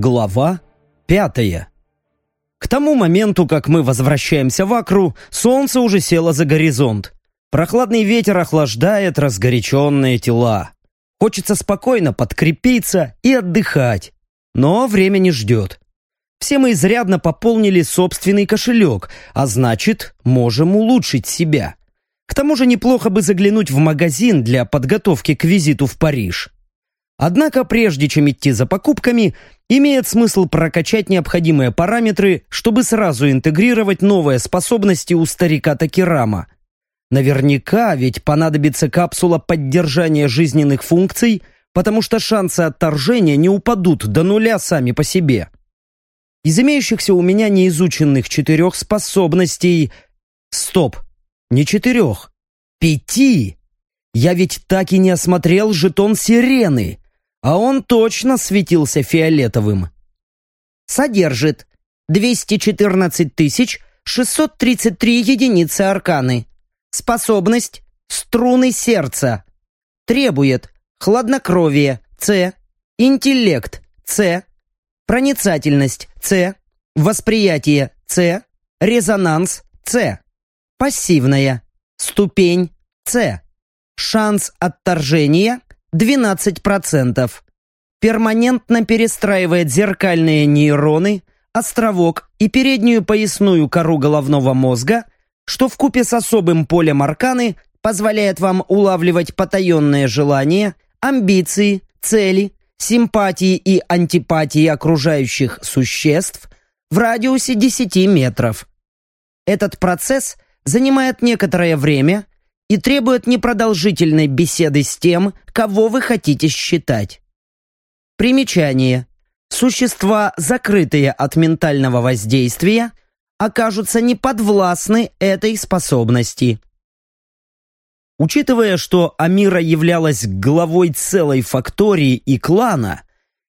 Глава пятая К тому моменту, как мы возвращаемся в Акру, солнце уже село за горизонт. Прохладный ветер охлаждает разгоряченные тела. Хочется спокойно подкрепиться и отдыхать. Но время не ждет. Все мы изрядно пополнили собственный кошелек, а значит, можем улучшить себя. К тому же неплохо бы заглянуть в магазин для подготовки к визиту в Париж. Однако прежде чем идти за покупками, имеет смысл прокачать необходимые параметры, чтобы сразу интегрировать новые способности у старика Такирама. Наверняка ведь понадобится капсула поддержания жизненных функций, потому что шансы отторжения не упадут до нуля сами по себе. Из имеющихся у меня неизученных четырех способностей... Стоп! Не четырех. Пяти! Я ведь так и не осмотрел жетон сирены а он точно светился фиолетовым. Содержит 214 633 единицы арканы. Способность «Струны сердца». Требует хладнокровие С, интеллект С, проницательность С, восприятие С, резонанс С, пассивная, ступень С, шанс отторжения 12%. Перманентно перестраивает зеркальные нейроны, островок и переднюю поясную кору головного мозга, что в купе с особым полем арканы позволяет вам улавливать потаенные желания, амбиции, цели, симпатии и антипатии окружающих существ в радиусе 10 метров. Этот процесс занимает некоторое время и требует непродолжительной беседы с тем, кого вы хотите считать. Примечание. Существа, закрытые от ментального воздействия, окажутся неподвластны этой способности. Учитывая, что Амира являлась главой целой фактории и клана,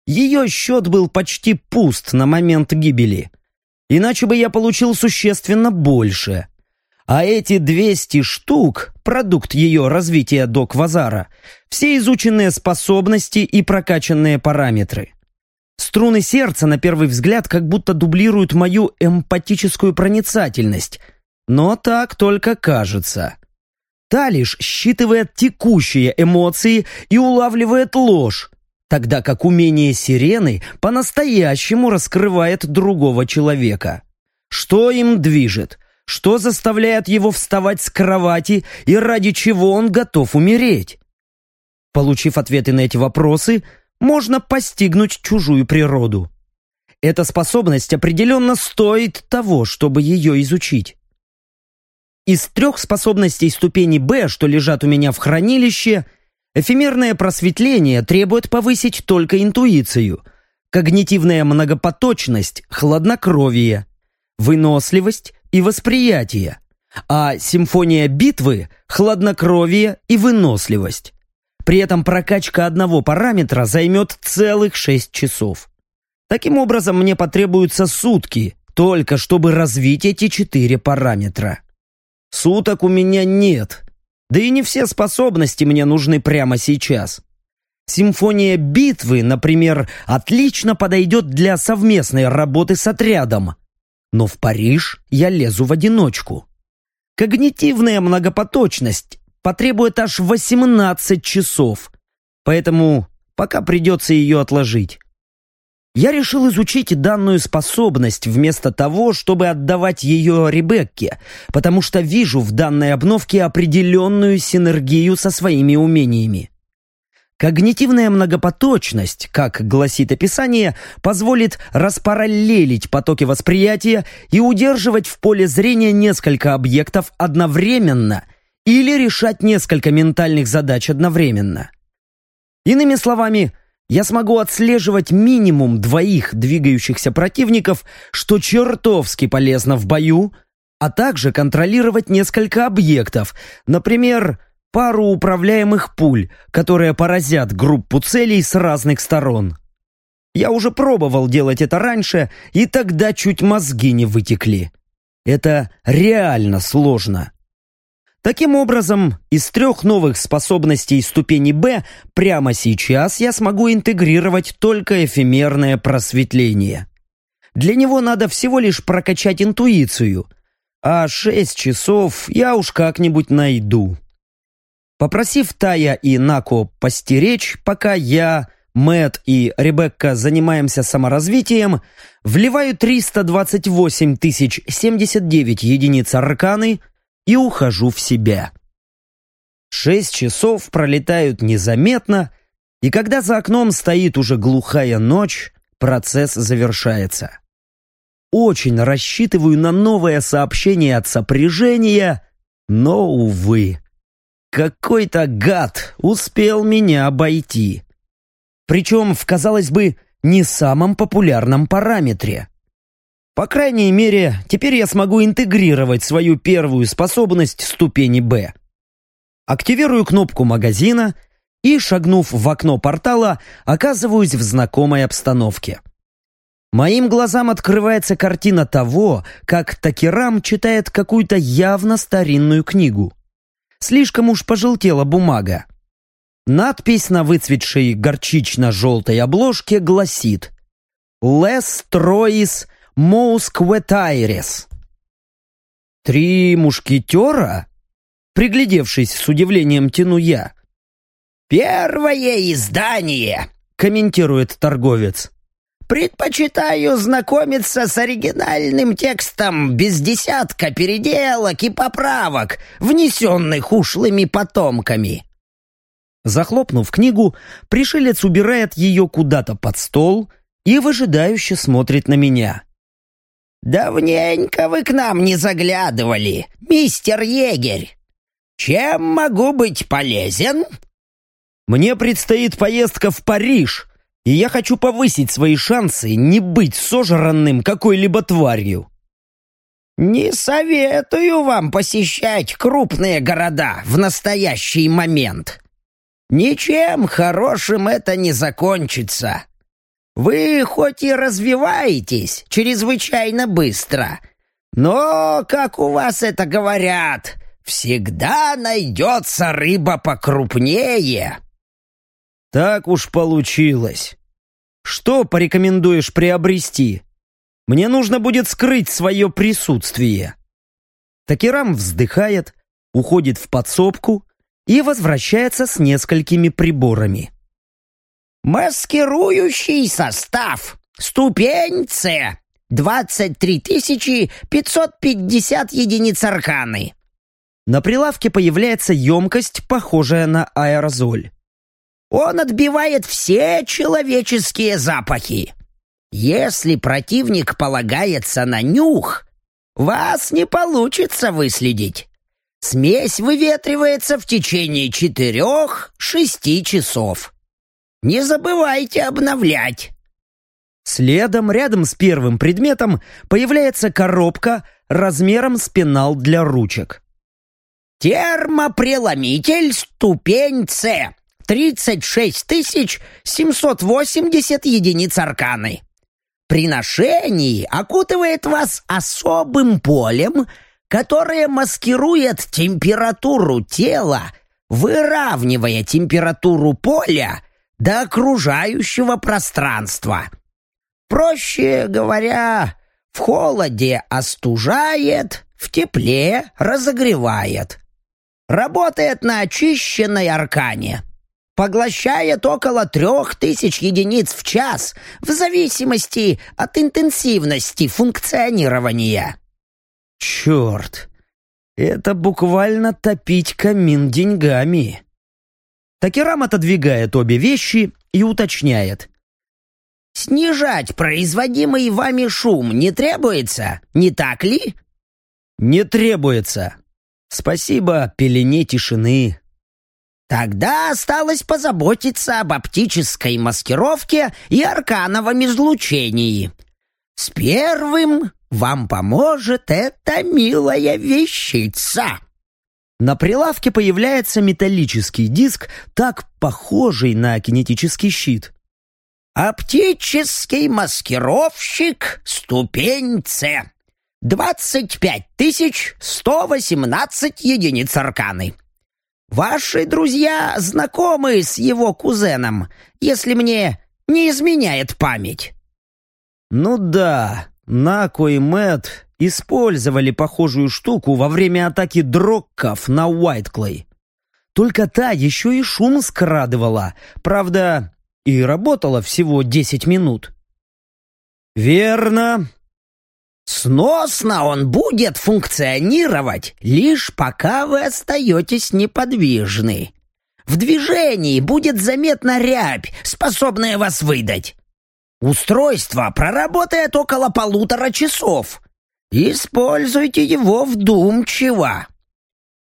ее счет был почти пуст на момент гибели. Иначе бы я получил существенно больше. А эти 200 штук – продукт ее развития до квазара, все изученные способности и прокачанные параметры. Струны сердца на первый взгляд как будто дублируют мою эмпатическую проницательность, но так только кажется. Та лишь считывает текущие эмоции и улавливает ложь, тогда как умение сирены по-настоящему раскрывает другого человека. Что им движет? Что заставляет его вставать с кровати и ради чего он готов умереть? Получив ответы на эти вопросы, можно постигнуть чужую природу. Эта способность определенно стоит того, чтобы ее изучить. Из трех способностей ступени «Б», что лежат у меня в хранилище, эфемерное просветление требует повысить только интуицию, когнитивная многопоточность – хладнокровие, выносливость и восприятие, а симфония битвы – хладнокровие и выносливость. При этом прокачка одного параметра займет целых 6 часов. Таким образом, мне потребуются сутки, только чтобы развить эти четыре параметра. Суток у меня нет, да и не все способности мне нужны прямо сейчас. Симфония битвы, например, отлично подойдет для совместной работы с отрядом, но в Париж я лезу в одиночку. Когнитивная многопоточность потребует аж 18 часов, поэтому пока придется ее отложить. Я решил изучить данную способность вместо того, чтобы отдавать ее Ребекке, потому что вижу в данной обновке определенную синергию со своими умениями. Когнитивная многопоточность, как гласит описание, позволит распараллелить потоки восприятия и удерживать в поле зрения несколько объектов одновременно или решать несколько ментальных задач одновременно. Иными словами, я смогу отслеживать минимум двоих двигающихся противников, что чертовски полезно в бою, а также контролировать несколько объектов, например, пару управляемых пуль, которые поразят группу целей с разных сторон. Я уже пробовал делать это раньше, и тогда чуть мозги не вытекли. Это реально сложно. Таким образом, из трех новых способностей ступени «Б» прямо сейчас я смогу интегрировать только эфемерное просветление. Для него надо всего лишь прокачать интуицию, а шесть часов я уж как-нибудь найду. Попросив Тая и Нако постеречь, пока я, Мэт и Ребекка занимаемся саморазвитием, вливаю 328 079 единиц арканы – и ухожу в себя. Шесть часов пролетают незаметно, и когда за окном стоит уже глухая ночь, процесс завершается. Очень рассчитываю на новое сообщение от сопряжения, но, увы, какой-то гад успел меня обойти. Причем в, казалось бы, не самом популярном параметре. По крайней мере, теперь я смогу интегрировать свою первую способность ступени «Б». Активирую кнопку магазина и, шагнув в окно портала, оказываюсь в знакомой обстановке. Моим глазам открывается картина того, как Такерам читает какую-то явно старинную книгу. Слишком уж пожелтела бумага. Надпись на выцветшей горчично-желтой обложке гласит «Лес Троис Моускветайрес. «Три мушкетера?» Приглядевшись с удивлением, тяну я. «Первое издание», — комментирует торговец. «Предпочитаю знакомиться с оригинальным текстом без десятка переделок и поправок, внесенных ушлыми потомками». Захлопнув книгу, пришелец убирает ее куда-то под стол — и выжидающе смотрит на меня. «Давненько вы к нам не заглядывали, мистер егерь. Чем могу быть полезен?» «Мне предстоит поездка в Париж, и я хочу повысить свои шансы не быть сожранным какой-либо тварью». «Не советую вам посещать крупные города в настоящий момент. Ничем хорошим это не закончится. Вы хоть и развиваетесь чрезвычайно быстро, но, как у вас это говорят, всегда найдется рыба покрупнее. Так уж получилось. Что порекомендуешь приобрести? Мне нужно будет скрыть свое присутствие. Такерам вздыхает, уходит в подсобку и возвращается с несколькими приборами. Маскирующий состав. Ступень С. 23 550 единиц арканы. На прилавке появляется емкость, похожая на аэрозоль. Он отбивает все человеческие запахи. Если противник полагается на нюх, вас не получится выследить. Смесь выветривается в течение четырех-шести часов. Не забывайте обновлять!» Следом, рядом с первым предметом, появляется коробка размером с пенал для ручек. «Термопреломитель ступень С. 36 780 единиц арканы. При ношении окутывает вас особым полем, которое маскирует температуру тела, выравнивая температуру поля до окружающего пространства. Проще говоря, в холоде остужает, в тепле разогревает. Работает на очищенной аркане. Поглощает около трех тысяч единиц в час в зависимости от интенсивности функционирования. Черт! Это буквально топить камин деньгами. Такерам отодвигает обе вещи и уточняет. «Снижать производимый вами шум не требуется, не так ли?» «Не требуется. Спасибо пелене тишины». «Тогда осталось позаботиться об оптической маскировке и аркановом излучении. С первым вам поможет эта милая вещица». На прилавке появляется металлический диск, так похожий на кинетический щит. «Оптический маскировщик, ступень С. двадцать пять тысяч сто восемнадцать единиц арканы. Ваши друзья знакомы с его кузеном, если мне не изменяет память». «Ну да, Нако и Мэтт использовали похожую штуку во время атаки дрокков на Уайтклей. Только та еще и шум скрадывала, правда, и работала всего десять минут». «Верно», Сносно он будет функционировать, лишь пока вы остаетесь неподвижны. В движении будет заметна рябь, способная вас выдать. Устройство проработает около полутора часов. Используйте его вдумчиво.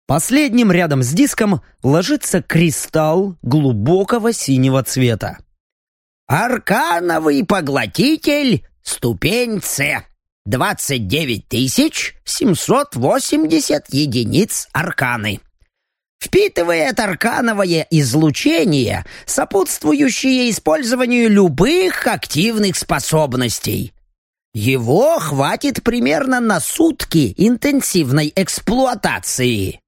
Последним рядом с диском ложится кристалл глубокого синего цвета. Аркановый поглотитель, ступень С. 29 780 единиц арканы. Впитывает аркановое излучение, сопутствующее использованию любых активных способностей. Его хватит примерно на сутки интенсивной эксплуатации.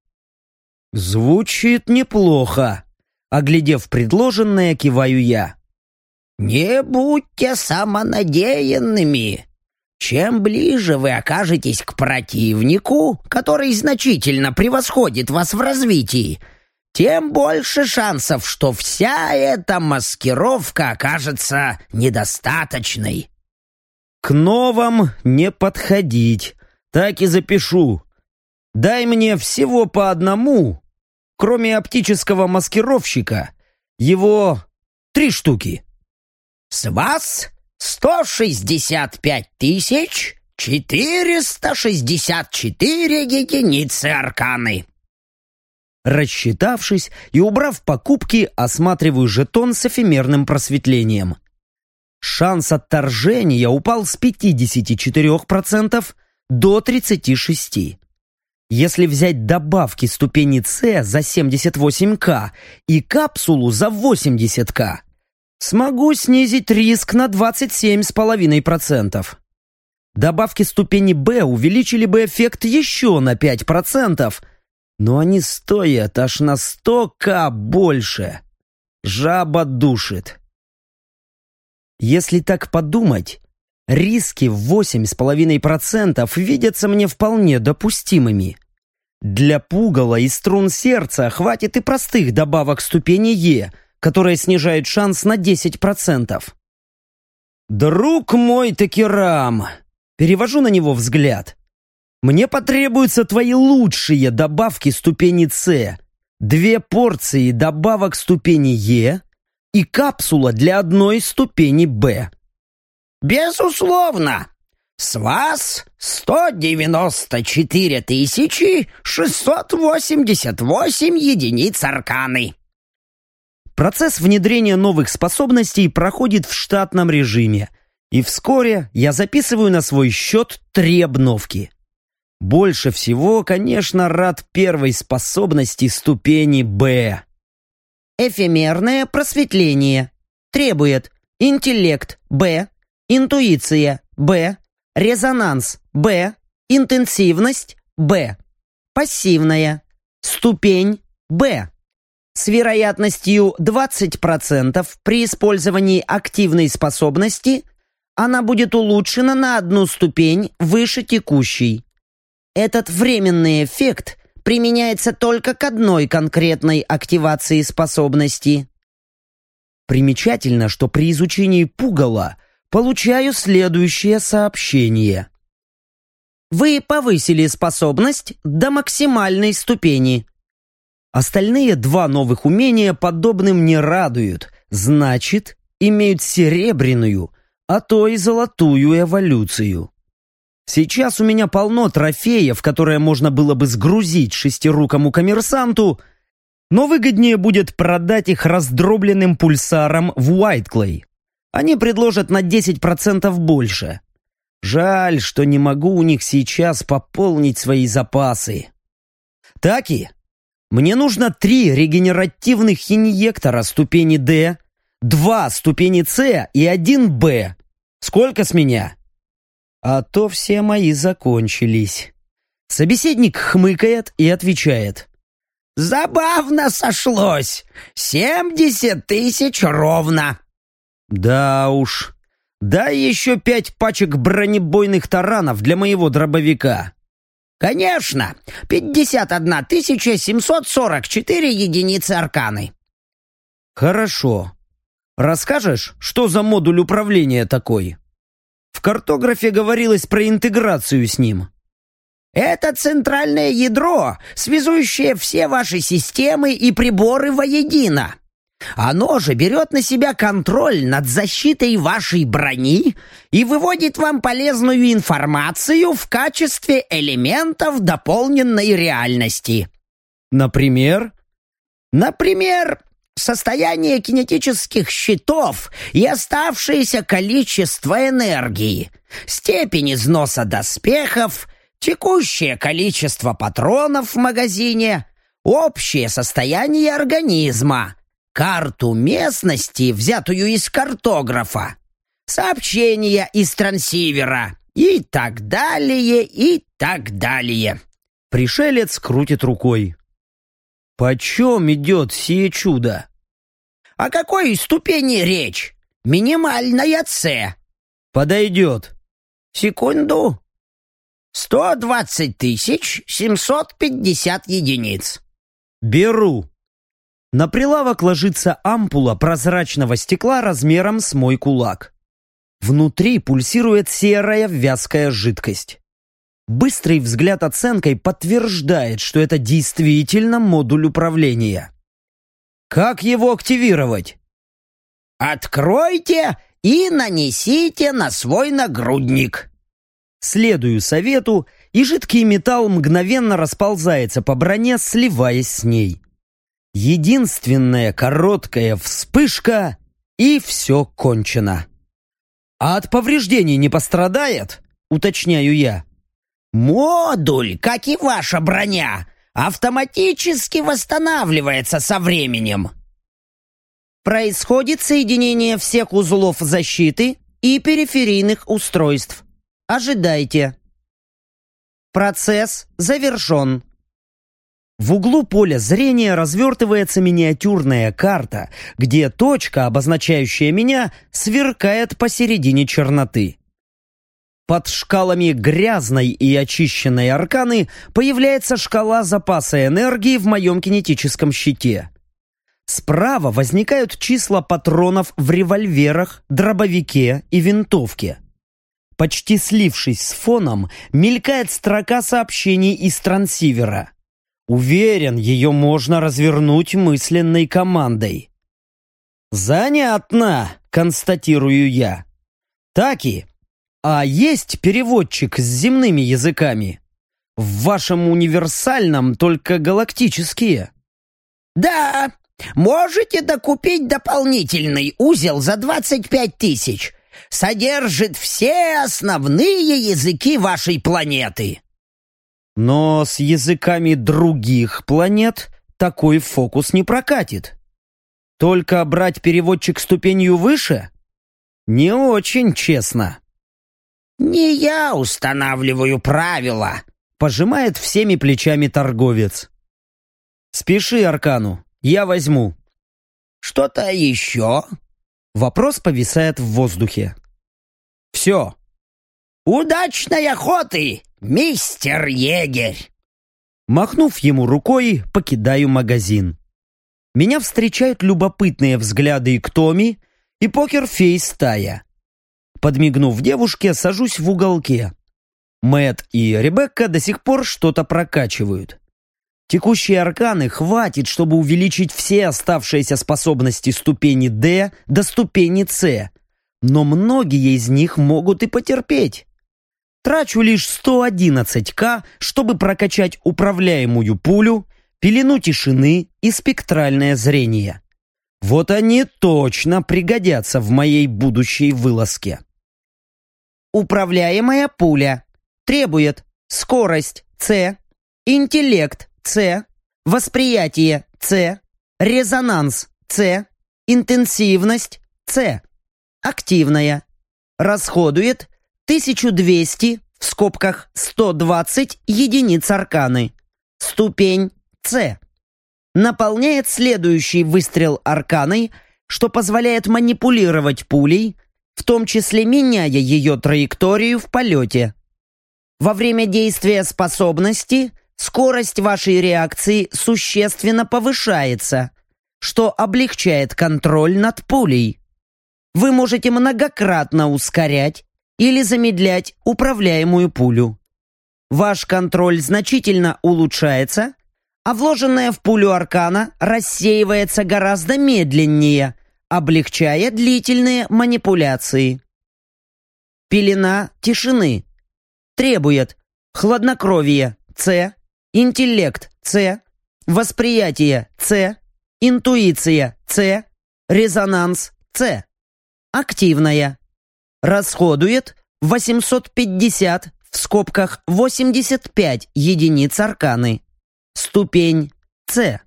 Звучит неплохо. Оглядев предложенное, киваю я. Не будьте самонадеянными. Чем ближе вы окажетесь к противнику, который значительно превосходит вас в развитии, тем больше шансов, что вся эта маскировка окажется недостаточной. К новым не подходить, так и запишу. Дай мне всего по одному, кроме оптического маскировщика, его три штуки. С вас сто шестьдесят пять тысяч четыреста шестьдесят четыре единицы арканы. Рассчитавшись и убрав покупки, осматриваю жетон с эфемерным просветлением. Шанс отторжения упал с 54% до 36%. Если взять добавки ступени С за 78К и капсулу за 80К, Смогу снизить риск на 27,5%. Добавки ступени Б увеличили бы эффект еще на 5%, но они стоят аж на 100к больше. Жаба душит. Если так подумать, риски в 8,5% видятся мне вполне допустимыми. Для пугала и струн сердца хватит и простых добавок ступени Е – которая снижает шанс на 10%. «Друг мой Такерам!» Перевожу на него взгляд. «Мне потребуются твои лучшие добавки ступени С, две порции добавок ступени Е и капсула для одной ступени Б». «Безусловно!» С вас 194 688 единиц арканы. Процесс внедрения новых способностей проходит в штатном режиме, и вскоре я записываю на свой счет три обновки. Больше всего, конечно, рад первой способности ступени «Б». Эфемерное просветление. Требует интеллект «Б», интуиция «Б», резонанс «Б», интенсивность «Б», пассивная, ступень «Б» с вероятностью 20% при использовании активной способности она будет улучшена на одну ступень выше текущей. Этот временный эффект применяется только к одной конкретной активации способности. Примечательно, что при изучении пугала получаю следующее сообщение. Вы повысили способность до максимальной ступени. Остальные два новых умения подобным не радуют, значит, имеют серебряную, а то и золотую эволюцию. Сейчас у меня полно трофеев, которые можно было бы сгрузить шестирукому коммерсанту, но выгоднее будет продать их раздробленным пульсаром в Уайтклей. Они предложат на 10% больше. Жаль, что не могу у них сейчас пополнить свои запасы. Таки, мне нужно три регенеративных инъектора ступени D, два ступени С и один Б. Сколько с меня? А то все мои закончились. Собеседник хмыкает и отвечает. «Забавно сошлось! Семьдесят тысяч ровно!» «Да уж. Дай еще пять пачек бронебойных таранов для моего дробовика». «Конечно! Пятьдесят одна тысяча семьсот сорок четыре единицы арканы». «Хорошо. Расскажешь, что за модуль управления такой?» В картографе говорилось про интеграцию с ним. Это центральное ядро, связующее все ваши системы и приборы воедино. Оно же берет на себя контроль над защитой вашей брони и выводит вам полезную информацию в качестве элементов дополненной реальности. Например? Например, состояние кинетических щитов и оставшееся количество энергии, степень износа доспехов — текущее количество патронов в магазине, общее состояние организма, карту местности, взятую из картографа, сообщения из трансивера и так далее, и так далее. Пришелец крутит рукой. «Почем идет сие чудо?» «О какой ступени речь? Минимальная С». «Подойдет». «Секунду. Сто двадцать тысяч семьсот пятьдесят единиц. Беру. На прилавок ложится ампула прозрачного стекла размером с мой кулак. Внутри пульсирует серая вязкая жидкость. Быстрый взгляд оценкой подтверждает, что это действительно модуль управления. Как его активировать? Откройте и нанесите на свой нагрудник. Следую совету, и жидкий металл мгновенно расползается по броне, сливаясь с ней. Единственная короткая вспышка, и все кончено. «А от повреждений не пострадает?» — уточняю я. «Модуль, как и ваша броня, автоматически восстанавливается со временем». Происходит соединение всех узлов защиты и периферийных устройств. Ожидайте. Процесс завершен. В углу поля зрения развертывается миниатюрная карта, где точка, обозначающая меня, сверкает посередине черноты. Под шкалами грязной и очищенной арканы появляется шкала запаса энергии в моем кинетическом щите. Справа возникают числа патронов в револьверах, дробовике и винтовке. Почти слившись с фоном, мелькает строка сообщений из трансивера. Уверен, ее можно развернуть мысленной командой. «Занятно», — констатирую я. «Таки, а есть переводчик с земными языками? В вашем универсальном только галактические». «Да, можете докупить дополнительный узел за 25 тысяч содержит все основные языки вашей планеты. Но с языками других планет такой фокус не прокатит. Только брать переводчик ступенью выше? Не очень честно. «Не я устанавливаю правила», — пожимает всеми плечами торговец. «Спеши, Аркану, я возьму». «Что-то еще?» Вопрос повисает в воздухе. «Все». «Удачной охоты, мистер егерь!» Махнув ему рукой, покидаю магазин. Меня встречают любопытные взгляды к Томи и покерфейс Тая. Подмигнув девушке, сажусь в уголке. Мэт и Ребекка до сих пор что-то прокачивают. Текущие арканы хватит, чтобы увеличить все оставшиеся способности ступени D до ступени C, но многие из них могут и потерпеть. Трачу лишь 111к, чтобы прокачать управляемую пулю, пелену тишины и спектральное зрение. Вот они точно пригодятся в моей будущей вылазке. Управляемая пуля требует скорость C, интеллект с. Восприятие С. Резонанс С. Интенсивность С. Активная. Расходует 1200 в скобках 120 единиц арканы. Ступень С. Наполняет следующий выстрел арканой, что позволяет манипулировать пулей, в том числе меняя ее траекторию в полете. Во время действия способности скорость вашей реакции существенно повышается, что облегчает контроль над пулей. Вы можете многократно ускорять или замедлять управляемую пулю. Ваш контроль значительно улучшается, а вложенная в пулю аркана рассеивается гораздо медленнее, облегчая длительные манипуляции. Пелена тишины требует хладнокровие С, интеллект С, восприятие С, интуиция С, резонанс С, активная. Расходует 850 в скобках 85 единиц арканы. Ступень С.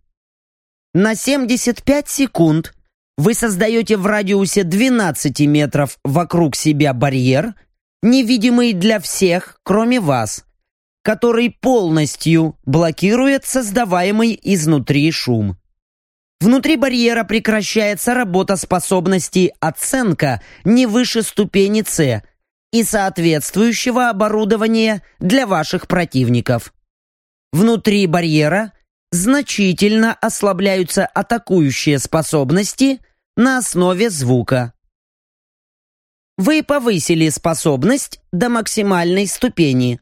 На 75 секунд вы создаете в радиусе 12 метров вокруг себя барьер, невидимый для всех, кроме вас, который полностью блокирует создаваемый изнутри шум. Внутри барьера прекращается работа способности оценка не выше ступени С и соответствующего оборудования для ваших противников. Внутри барьера значительно ослабляются атакующие способности на основе звука. Вы повысили способность до максимальной ступени.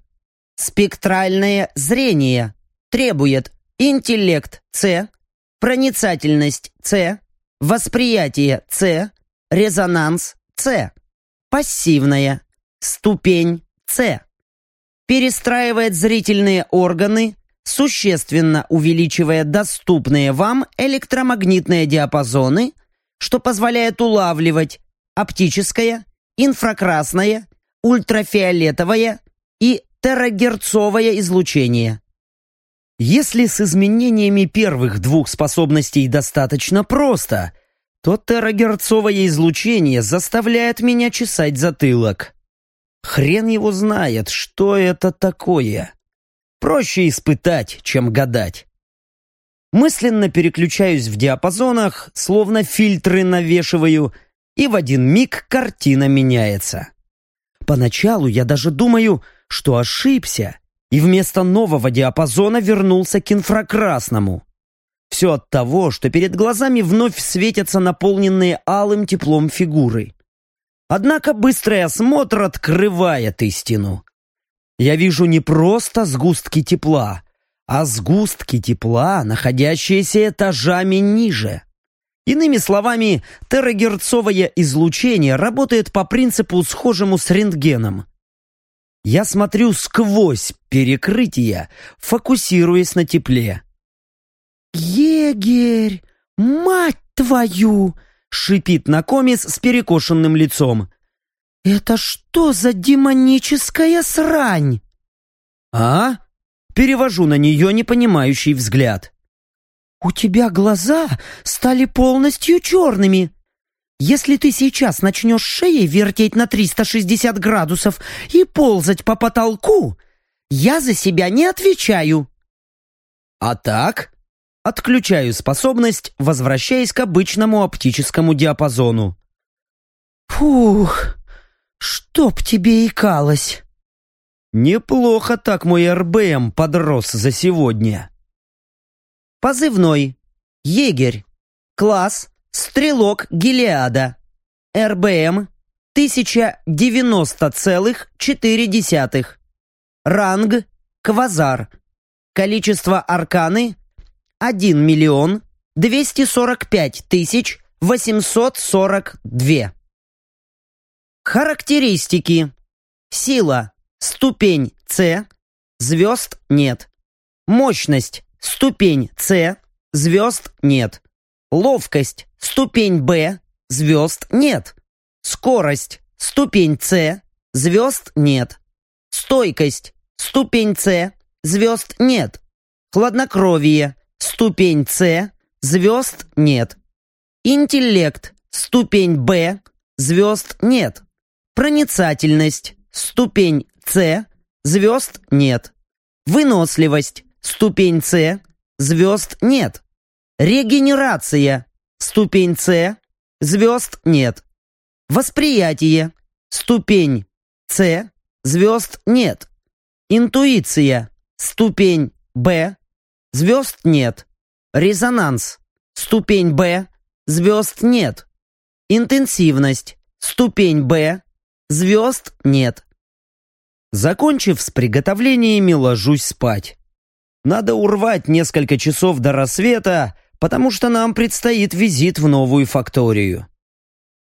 Спектральное зрение требует интеллект С, проницательность С, восприятие С, резонанс С, пассивная, ступень С. Перестраивает зрительные органы, существенно увеличивая доступные вам электромагнитные диапазоны, что позволяет улавливать оптическое, инфракрасное, ультрафиолетовое и терагерцовое излучение. Если с изменениями первых двух способностей достаточно просто, то терагерцовое излучение заставляет меня чесать затылок. Хрен его знает, что это такое. Проще испытать, чем гадать. Мысленно переключаюсь в диапазонах, словно фильтры навешиваю, и в один миг картина меняется. Поначалу я даже думаю, что ошибся, и вместо нового диапазона вернулся к инфракрасному. Все от того, что перед глазами вновь светятся наполненные алым теплом фигуры. Однако быстрый осмотр открывает истину. Я вижу не просто сгустки тепла, а сгустки тепла, находящиеся этажами ниже. Иными словами, терагерцовое излучение работает по принципу, схожему с рентгеном. Я смотрю сквозь перекрытие, фокусируясь на тепле. «Егерь, мать твою!» — шипит Накомис с перекошенным лицом. «Это что за демоническая срань?» «А?» — перевожу на нее непонимающий взгляд. «У тебя глаза стали полностью черными. Если ты сейчас начнешь шеей вертеть на 360 градусов и ползать по потолку, я за себя не отвечаю». «А так?» Отключаю способность, возвращаясь к обычному оптическому диапазону. «Фух, чтоб тебе икалось!» Неплохо так мой РБМ подрос за сегодня. Позывной. Егерь. Класс. Стрелок Гелиада. РБМ. 1090,4. Ранг. Квазар. Количество арканы 1 миллион 245 тысяч 842. Характеристики. Сила. Ступень С. Звезд нет. Мощность. Ступень С. Звезд нет. Ловкость. Ступень Б. Звезд нет. Скорость. Ступень С. Звезд нет. Стойкость. Ступень С. Звезд нет. Хладнокровие. Ступень С. Звезд нет. Интеллект. Ступень Б. Звезд нет. Проницательность. ступень С, звезд нет. Выносливость, ступень С, звезд нет. Регенерация, ступень С, звезд нет. Восприятие, ступень С, звезд нет. Интуиция, ступень Б, звезд нет. Резонанс, ступень Б, звезд нет. Интенсивность, ступень Б, звезд нет. Закончив с приготовлениями, ложусь спать. Надо урвать несколько часов до рассвета, потому что нам предстоит визит в новую факторию.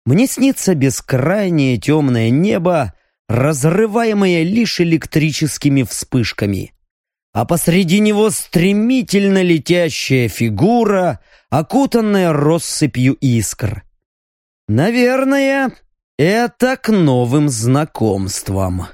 Мне снится бескрайнее темное небо, разрываемое лишь электрическими вспышками. А посреди него стремительно летящая фигура, окутанная россыпью искр. Наверное, это к новым знакомствам.